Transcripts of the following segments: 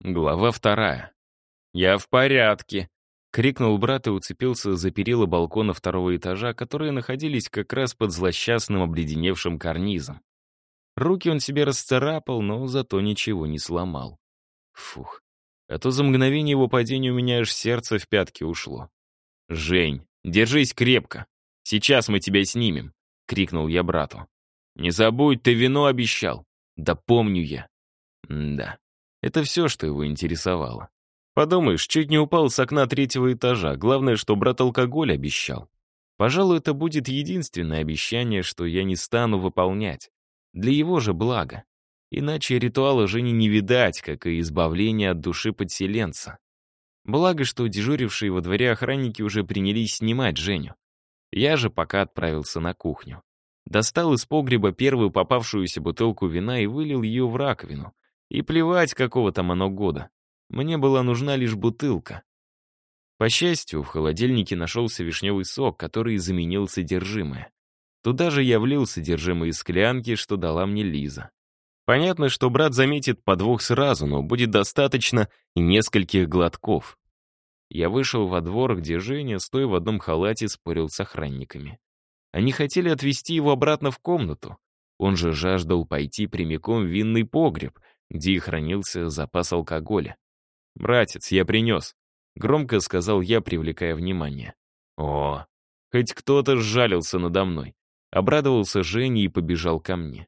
Глава вторая. «Я в порядке», — крикнул брат и уцепился за перила балкона второго этажа, которые находились как раз под злосчастным обледеневшим карнизом. Руки он себе расцарапал, но зато ничего не сломал. Фух. А то за мгновение его падения у меня аж сердце в пятки ушло. «Жень, держись крепко. Сейчас мы тебя снимем», — крикнул я брату. «Не забудь, ты вино обещал». «Да помню я». Да. Это все, что его интересовало. Подумаешь, чуть не упал с окна третьего этажа. Главное, что брат алкоголь обещал. Пожалуй, это будет единственное обещание, что я не стану выполнять. Для его же блага. Иначе ритуала Жени не видать, как и избавления от души подселенца. Благо, что дежурившие во дворе охранники уже принялись снимать Женю. Я же пока отправился на кухню. Достал из погреба первую попавшуюся бутылку вина и вылил ее в раковину, и плевать, какого там оно года. Мне была нужна лишь бутылка. По счастью, в холодильнике нашелся вишневый сок, который заменил содержимое. Туда же я влил содержимое из склянки, что дала мне Лиза. Понятно, что брат заметит подвох сразу, но будет достаточно и нескольких глотков. Я вышел во двор, где Женя, стоя в одном халате, спорил с охранниками. Они хотели отвезти его обратно в комнату. Он же жаждал пойти прямиком в винный погреб, где и хранился запас алкоголя. «Братец, я принес», — громко сказал я, привлекая внимание. «О, хоть кто-то сжалился надо мной». Обрадовался Женя и побежал ко мне.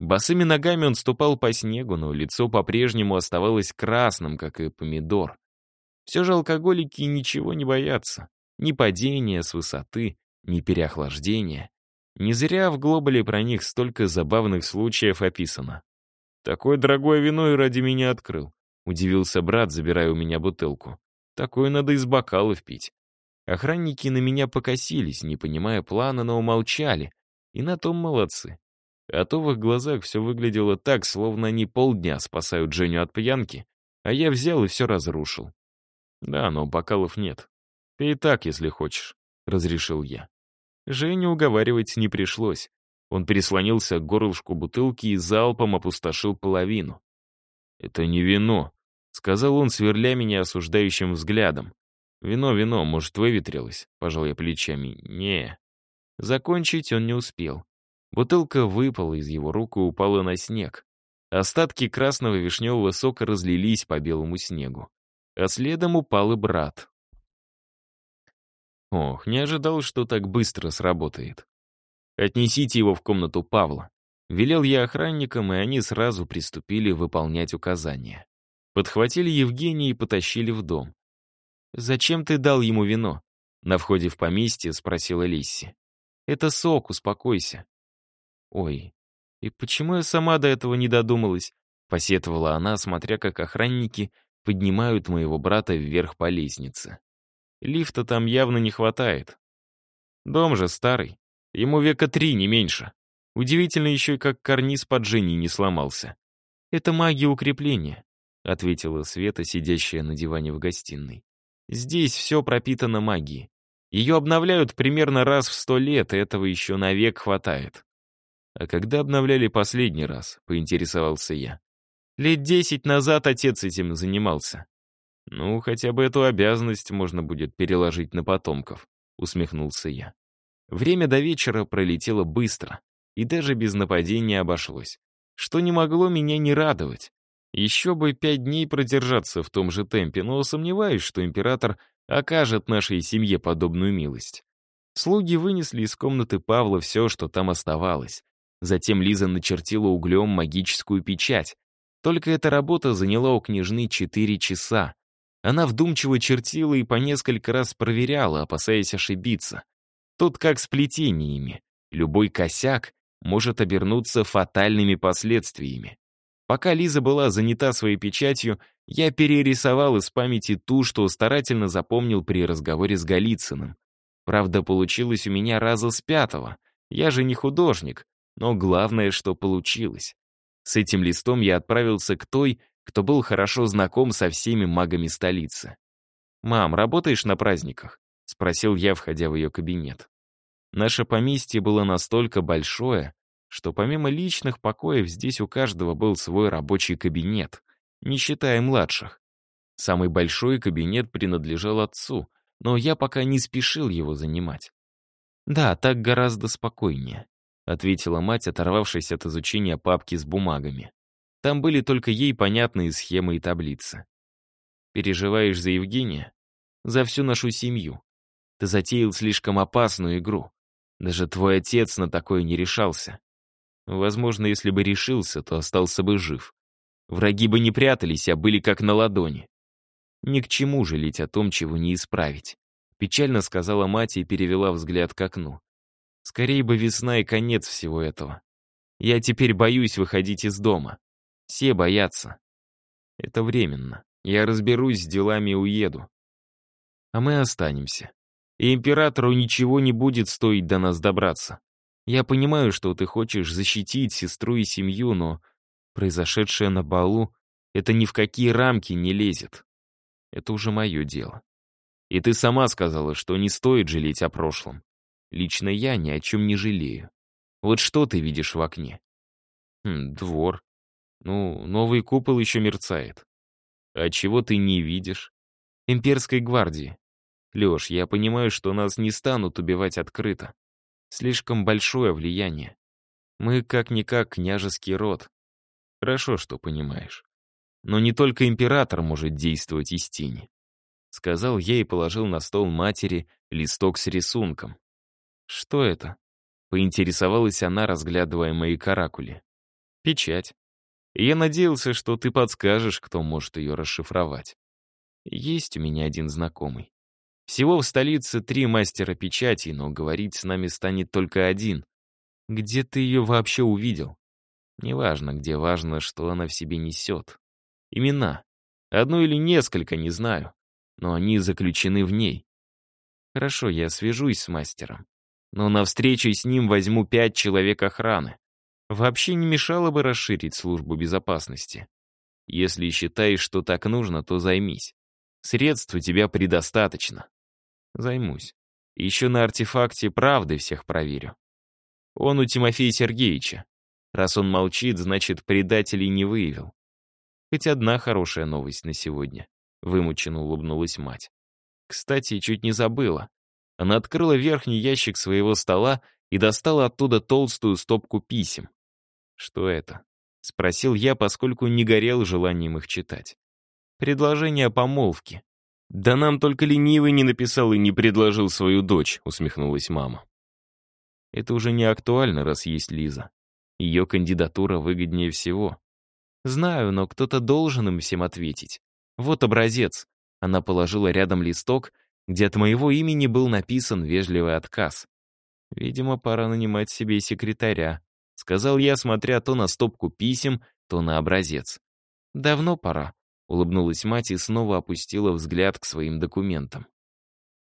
Босыми ногами он ступал по снегу, но лицо по-прежнему оставалось красным, как и помидор. Все же алкоголики ничего не боятся. Ни падения с высоты, ни переохлаждения. Не зря в глобале про них столько забавных случаев описано. Такое дорогое вино и ради меня открыл. Удивился брат, забирая у меня бутылку. Такое надо из бокалов пить. Охранники на меня покосились, не понимая плана, но умолчали. И на том молодцы. А то в их глазах все выглядело так, словно они полдня спасают Женю от пьянки, а я взял и все разрушил. Да, но бокалов нет. Ты и так, если хочешь, — разрешил я. Женю уговаривать не пришлось. Он переслонился к горлышку бутылки и залпом опустошил половину. «Это не вино», — сказал он, сверля меня осуждающим взглядом. «Вино, вино, может, выветрилось?» — пожал я плечами. «Не». Закончить он не успел. Бутылка выпала из его рук и упала на снег. Остатки красного вишневого сока разлились по белому снегу. А следом упал и брат. Ох, не ожидал, что так быстро сработает. «Отнесите его в комнату Павла». Велел я охранникам, и они сразу приступили выполнять указания. Подхватили Евгения и потащили в дом. «Зачем ты дал ему вино?» На входе в поместье спросила Лисси. «Это сок, успокойся». «Ой, и почему я сама до этого не додумалась?» Посетовала она, смотря как охранники поднимают моего брата вверх по лестнице. Лифта там явно не хватает. Дом же старый, Ему века три, не меньше. Удивительно еще как карниз под Женей не сломался. «Это магия укрепления», — ответила Света, сидящая на диване в гостиной. «Здесь все пропитано магией. Ее обновляют примерно раз в сто лет, и этого еще навек хватает». «А когда обновляли последний раз?» — поинтересовался я. «Лет десять назад отец этим занимался». «Ну, хотя бы эту обязанность можно будет переложить на потомков», — усмехнулся я. Время до вечера пролетело быстро, и даже без нападения обошлось, что не могло меня не радовать. Еще бы пять дней продержаться в том же темпе, но сомневаюсь, что император окажет нашей семье подобную милость. Слуги вынесли из комнаты Павла все, что там оставалось. Затем Лиза начертила углем магическую печать. Только эта работа заняла у княжны четыре часа. Она вдумчиво чертила и по несколько раз проверяла, опасаясь ошибиться. Тут как с плетениями. Любой косяк может обернуться фатальными последствиями. Пока Лиза была занята своей печатью, я перерисовал из памяти ту, что старательно запомнил при разговоре с Голицыным. Правда, получилось у меня раза с пятого. Я же не художник, но главное, что получилось. С этим листом я отправился к той, кто был хорошо знаком со всеми магами столицы. «Мам, работаешь на праздниках?» — спросил я, входя в ее кабинет. Наше поместье было настолько большое, что помимо личных покоев здесь у каждого был свой рабочий кабинет. не считая младших. Самый большой кабинет принадлежал отцу, но я пока не спешил его занимать. «Да, так гораздо спокойнее», — ответила мать, оторвавшись от изучения папки с бумагами. Там были только ей понятные схемы и таблицы. «Переживаешь за Евгения? За всю нашу семью. Ты затеял слишком опасную игру. Даже твой отец на такое не решался. Возможно, если бы решился, то остался бы жив. Враги бы не прятались, а были как на ладони. Ни к чему жалеть о том, чего не исправить. Печально сказала мать и перевела взгляд к окну. Скорее бы весна и конец всего этого. Я теперь боюсь выходить из дома. Все боятся. Это временно. Я разберусь с делами и уеду. А мы останемся. И императору ничего не будет стоить до нас добраться. Я понимаю, что ты хочешь защитить сестру и семью, но произошедшее на балу — это ни в какие рамки не лезет. Это уже мое дело. И ты сама сказала, что не стоит жалеть о прошлом. Лично я ни о чем не жалею. Вот что ты видишь в окне? Хм, двор. Ну, новый купол еще мерцает. А чего ты не видишь? Имперской гвардии. Леш, я понимаю, что нас не станут убивать открыто. Слишком большое влияние. Мы как-никак княжеский род. Хорошо, что понимаешь. Но не только император может действовать из тени. Сказал я и положил на стол матери листок с рисунком. Что это? Поинтересовалась она, разглядывая мои каракули. Печать. я надеялся, что ты подскажешь, кто может ее расшифровать. Есть у меня один знакомый. Всего в столице три мастера печати, но говорить с нами станет только один. Где ты ее вообще увидел? Неважно где, важно, что она в себе несет. Имена. Одно или несколько, не знаю. Но они заключены в ней. Хорошо, я свяжусь с мастером. Но на встрече с ним возьму пять человек охраны. Вообще не мешало бы расширить службу безопасности. Если считаешь, что так нужно, то займись. Средств у тебя предостаточно. Займусь. Еще на артефакте правды всех проверю. Он у Тимофея Сергеевича. Раз он молчит, значит, предателей не выявил. Хоть одна хорошая новость на сегодня. Вымученно улыбнулась мать. Кстати, чуть не забыла. Она открыла верхний ящик своего стола и достала оттуда толстую стопку писем. «Что это?» — спросил я, поскольку не горел желанием их читать. «Предложение о помолвке». «Да нам только ленивый не написал и не предложил свою дочь», — усмехнулась мама. «Это уже не актуально, раз есть Лиза. Ее кандидатура выгоднее всего. Знаю, но кто-то должен им всем ответить. Вот образец. Она положила рядом листок, где от моего имени был написан вежливый отказ. Видимо, пора нанимать себе секретаря, сказал я, смотря то на стопку писем, то на образец. Давно пора, улыбнулась мать и снова опустила взгляд к своим документам.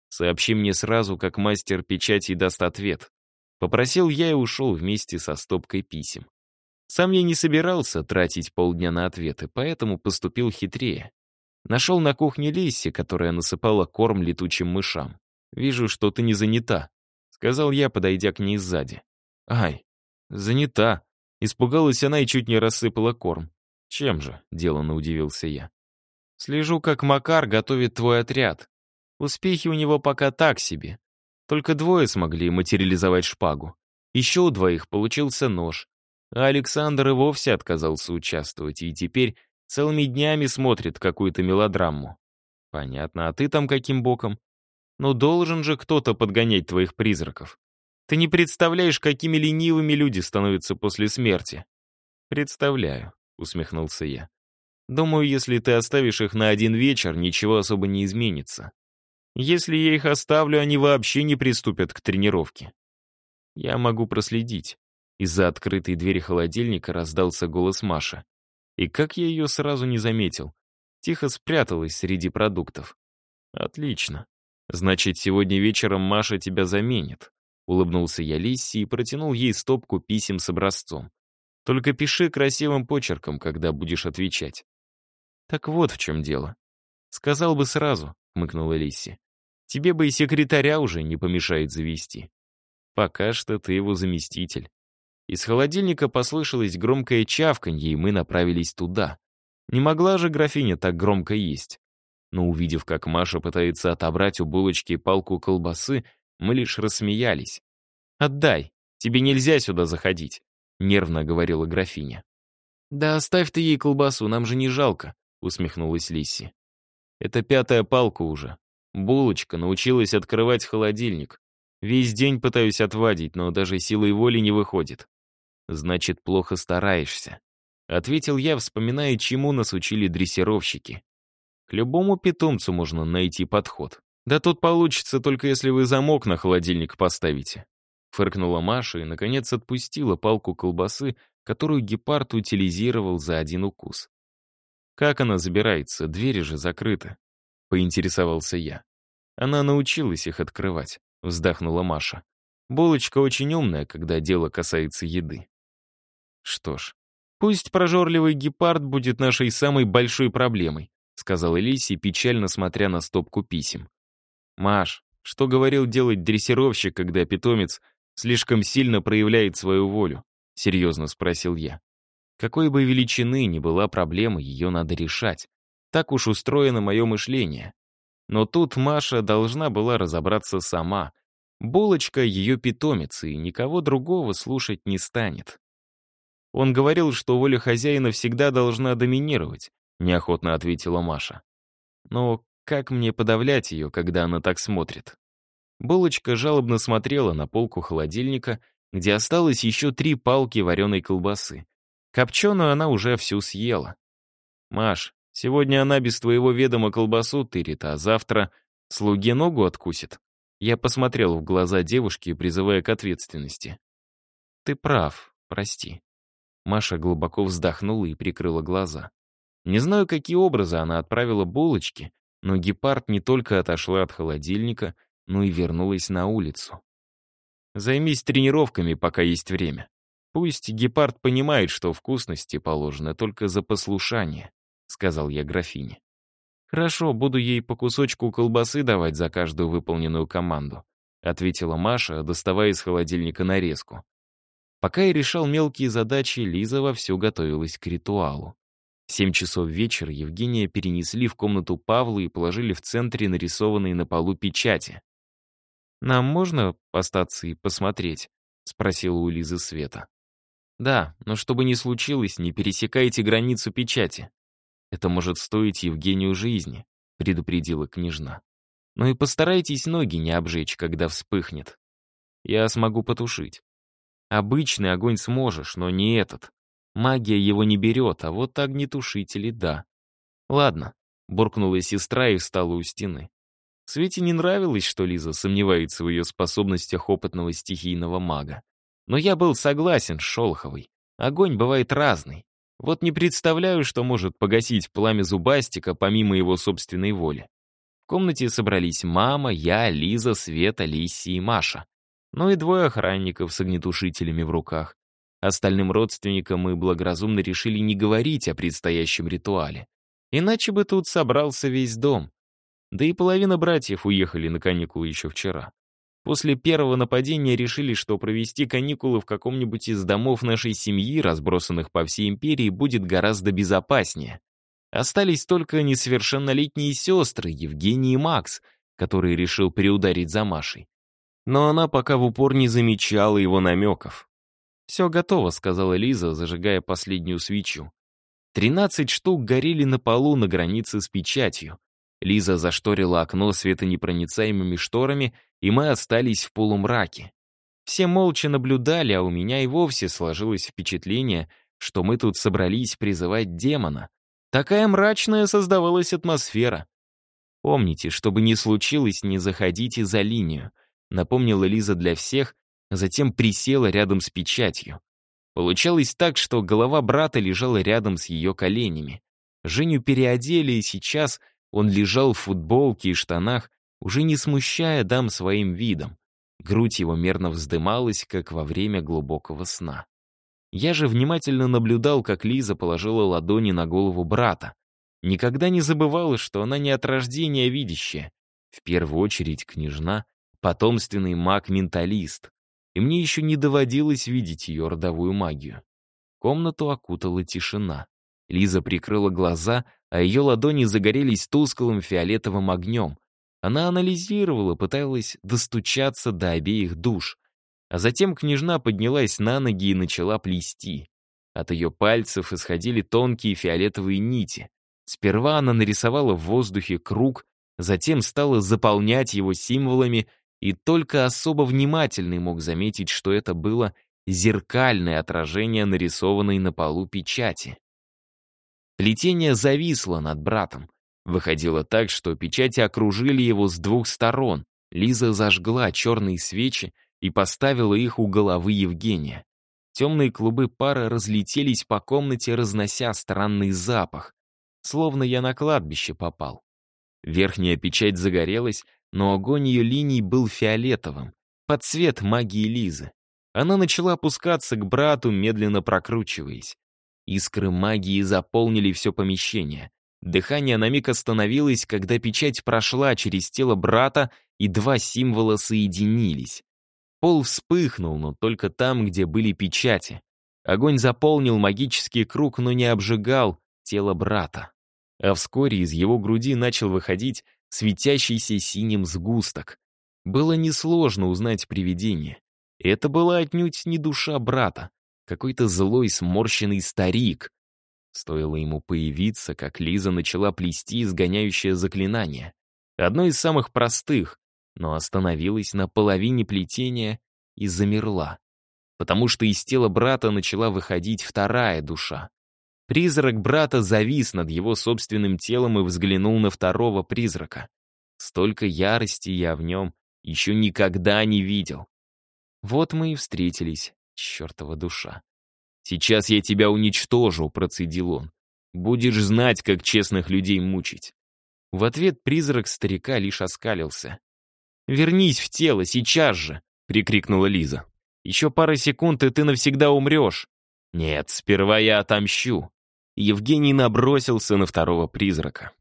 Сообщи мне сразу, как мастер печати даст ответ. Попросил я и ушел вместе со стопкой писем. Сам я не собирался тратить полдня на ответы, поэтому поступил хитрее. Нашел на кухне Лисси, которая насыпала корм летучим мышам. «Вижу, что ты не занята», — сказал я, подойдя к ней сзади. «Ай, занята». Испугалась она и чуть не рассыпала корм. «Чем же?» — деланно удивился я. «Слежу, как Макар готовит твой отряд. Успехи у него пока так себе. Только двое смогли материализовать шпагу. Еще у двоих получился нож. А Александр и вовсе отказался участвовать, и теперь целыми днями смотрит какую-то мелодраму. Понятно, а ты там каким боком? Ну должен же кто-то подгонять твоих призраков. Ты не представляешь, какими ленивыми люди становятся после смерти. Представляю, усмехнулся я. Думаю, если ты оставишь их на один вечер, ничего особо не изменится. Если я их оставлю, они вообще не приступят к тренировке. Я могу проследить. Из-за открытой двери холодильника раздался голос Маши. И как я ее сразу не заметил. Тихо спряталась среди продуктов. Отлично. Значит, сегодня вечером Маша тебя заменит. Улыбнулся я Лисси и протянул ей стопку писем с образцом. Только пиши красивым почерком, когда будешь отвечать. Так вот в чем дело. Сказал бы сразу, хмыкнула Лисси. Тебе бы и секретаря уже не помешает завести. Пока что ты его заместитель. Из холодильника послышалось громкое чавканье, и мы направились туда. Не могла же графиня так громко есть. Но увидев, как Маша пытается отобрать у булочки палку колбасы, мы лишь рассмеялись. «Отдай, тебе нельзя сюда заходить», — нервно говорила графиня. «Да оставь ты ей колбасу, нам же не жалко», — усмехнулась Лисси. «Это пятая палка уже. Булочка научилась открывать холодильник. Весь день пытаюсь отвадить, но даже силой воли не выходит. Значит, плохо стараешься. Ответил я, вспоминая, чему нас учили дрессировщики. К любому питомцу можно найти подход. Да тут получится, только если вы замок на холодильник поставите. Фыркнула Маша и, наконец, отпустила палку колбасы, которую гепард утилизировал за один укус. «Как она забирается? Двери же закрыты», — поинтересовался я. Она научилась их открывать вздохнула Маша. Булочка очень умная, когда дело касается еды. Что ж, пусть прожорливый гепард будет нашей самой большой проблемой, сказала Лиси, печально смотря на стопку писем. Маш, что говорил делать дрессировщик, когда питомец слишком сильно проявляет свою волю? Серьезно спросил я. Какой бы величины ни была проблема, ее надо решать. Так уж устроено мое мышление. Но тут Маша должна была разобраться сама. Булочка — ее питомец, и никого другого слушать не станет. Он говорил, что воля хозяина всегда должна доминировать, неохотно ответила Маша. Но как мне подавлять ее, когда она так смотрит? Булочка жалобно смотрела на полку холодильника, где осталось еще три палки вареной колбасы. Копченую она уже всю съела. «Маш, Сегодня она без твоего ведома колбасу тырит, а завтра слуге ногу откусит. Я посмотрел в глаза девушки, призывая к ответственности. Ты прав, прости. Маша глубоко вздохнула и прикрыла глаза. Не знаю, какие образы она отправила булочки, но гепард не только отошла от холодильника, но и вернулась на улицу. Займись тренировками, пока есть время. Пусть гепард понимает, что вкусности положено только за послушание. — сказал я графине. «Хорошо, буду ей по кусочку колбасы давать за каждую выполненную команду», ответила Маша, доставая из холодильника нарезку. Пока я решал мелкие задачи, Лиза вовсю готовилась к ритуалу. Семь часов вечера Евгения перенесли в комнату Павла и положили в центре нарисованные на полу печати. «Нам можно остаться и посмотреть?» — спросила у Лизы Света. «Да, но чтобы не случилось, не пересекайте границу печати. Это может стоить Евгению жизни», — предупредила княжна. «Но и постарайтесь ноги не обжечь, когда вспыхнет. Я смогу потушить. Обычный огонь сможешь, но не этот. Магия его не берет, а вот огнетушители — да. Ладно, буркнула сестра и встала у стены. Свете не нравилось, что Лиза сомневается в ее способностях опытного стихийного мага. Но я был согласен с Шолоховой. Огонь бывает разный. Вот не представляю, что может погасить пламя зубастика помимо его собственной воли. В комнате собрались мама, я, Лиза, Света, Лисси и Маша. Ну и двое охранников с огнетушителями в руках. Остальным родственникам мы благоразумно решили не говорить о предстоящем ритуале. Иначе бы тут собрался весь дом. Да и половина братьев уехали на каникулы еще вчера. После первого нападения решили, что провести каникулы в каком-нибудь из домов нашей семьи, разбросанных по всей империи, будет гораздо безопаснее. Остались только несовершеннолетние сестры, Евгений и Макс, который решил переударить за Машей. Но она пока в упор не замечала его намеков. «Все готово», — сказала Лиза, зажигая последнюю свечу. Тринадцать штук горели на полу на границе с печатью. Лиза зашторила окно светонепроницаемыми шторами, и мы остались в полумраке. Все молча наблюдали, а у меня и вовсе сложилось впечатление, что мы тут собрались призывать демона. Такая мрачная создавалась атмосфера. Помните, чтобы не случилось, не заходите за линию, напомнила Лиза для всех, затем присела рядом с печатью. Получалось так, что голова брата лежала рядом с ее коленями. Женю переодели, и сейчас — он лежал в футболке и штанах, уже не смущая дам своим видом. Грудь его мерно вздымалась, как во время глубокого сна. Я же внимательно наблюдал, как Лиза положила ладони на голову брата. Никогда не забывала, что она не от рождения видящая. В первую очередь княжна, потомственный маг-менталист. И мне еще не доводилось видеть ее родовую магию. Комнату окутала тишина. Лиза прикрыла глаза, а ее ладони загорелись тусклым фиолетовым огнем. Она анализировала, пыталась достучаться до обеих душ. А затем княжна поднялась на ноги и начала плести. От ее пальцев исходили тонкие фиолетовые нити. Сперва она нарисовала в воздухе круг, затем стала заполнять его символами, и только особо внимательный мог заметить, что это было зеркальное отражение нарисованной на полу печати. Плетение зависло над братом. Выходило так, что печати окружили его с двух сторон. Лиза зажгла черные свечи и поставила их у головы Евгения. Темные клубы пара разлетелись по комнате, разнося странный запах. Словно я на кладбище попал. Верхняя печать загорелась, но огонь ее линий был фиолетовым, под цвет магии Лизы. Она начала опускаться к брату, медленно прокручиваясь. Искры магии заполнили все помещение. Дыхание на миг остановилось, когда печать прошла через тело брата, и два символа соединились. Пол вспыхнул, но только там, где были печати. Огонь заполнил магический круг, но не обжигал тело брата. А вскоре из его груди начал выходить светящийся синим сгусток. Было несложно узнать привидение. Это была отнюдь не душа брата, какой-то злой сморщенный старик. Стоило ему появиться, как Лиза начала плести изгоняющее заклинание. Одно из самых простых, но остановилась на половине плетения и замерла. Потому что из тела брата начала выходить вторая душа. Призрак брата завис над его собственным телом и взглянул на второго призрака. Столько ярости я в нем еще никогда не видел. Вот мы и встретились, чертова душа. «Сейчас я тебя уничтожу», — процедил он. «Будешь знать, как честных людей мучить». В ответ призрак старика лишь оскалился. «Вернись в тело, сейчас же!» — прикрикнула Лиза. «Еще пара секунд, и ты навсегда умрешь!» «Нет, сперва я отомщу!» Евгений набросился на второго призрака.